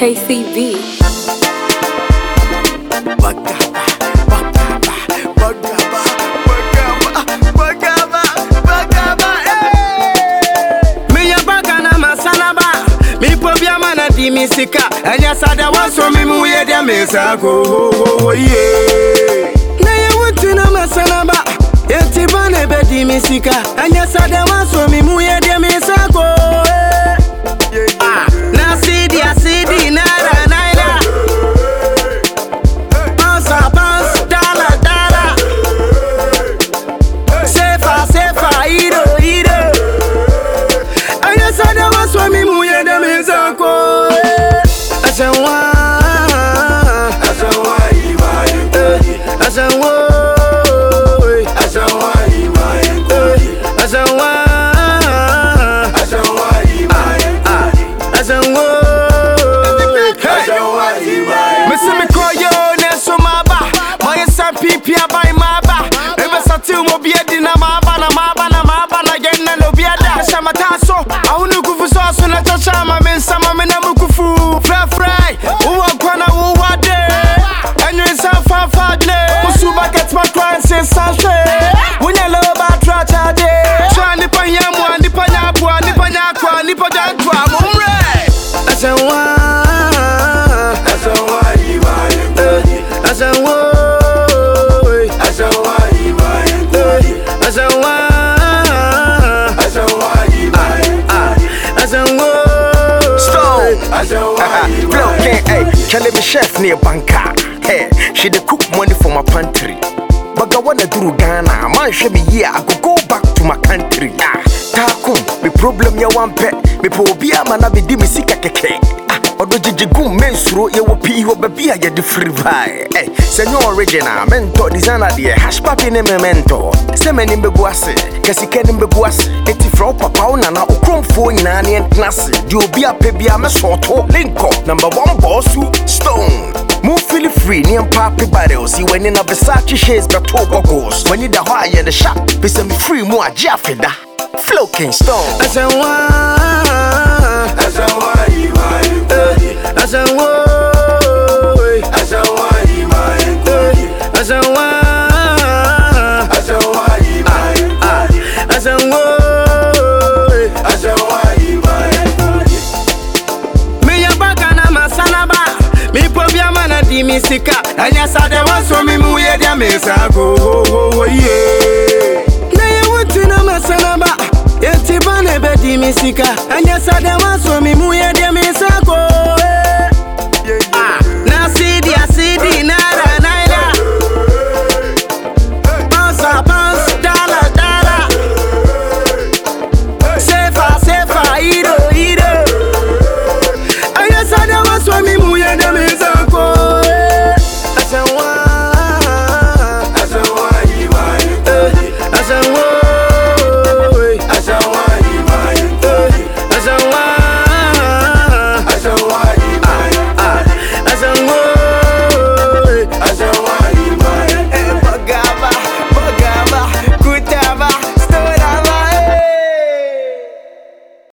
KCB. Bagaba, bagaba, bagaba, bagaba, bagaba, bagaba, eh. Me ya baga na masanaba, mi po bia mana di mi sika. Enya sada waso mi mu ye dia me sa go, oh, oh, yeah. Na ye wuti na masanaba, yeti bane be di mi sika. Enya sada waso mi mu ye dia me sa go, eh. Ah, sua minha mulher da mesa com Charlie me chef near banka. Hey, she dey cook money for my pantry. But I wanna do Ghana, man show me here, I go go back to my country. Ah, problem ya one pet, me po obi ama na be di me sika keke. Ah, odo jiji gum mensuro ye wo pi ho baby a ye di free buy. Hey, say no original, mentor designer de hash papi ne me mentor. Say me nimbe ase, kasi ke nimbe gu ase. Eti fro papa o nana o kromfo nyina ne entnase. Di obi a pe bia me soto. Link up, number 1 boss stone. Move feel free, near papi barrels. You when in a Versace shades, but two goggles. When you the high in the shop, be some free more jaffida. Flowking Stone. Asanwa. Asanwa iwa Asanwa. Asanwa iwa Asanwa. Asanwa iwa Asanwa. Asanwa iwa Me ya baka masanaba. Mi po bia mana di mi sika. Anya sade waso mi mu ye dia me sa go, oh, oh, yeah. Wuti na masanaba. Yeti bane